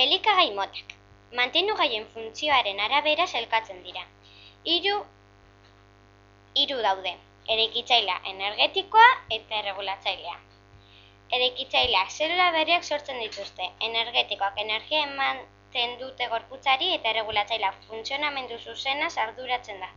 Elikagai motak. Mantendu gaien funtzioaren arabera zelkatzen dira. Hiru hiru daude. Erekitzailea energetikoa eta erregulatzailea. Erekitzailea zelula berriak sortzen dituzte. Energetikoak energia ematen dute gorputzari eta erregulatzailea funtzionamendu zuzena arduratzen da.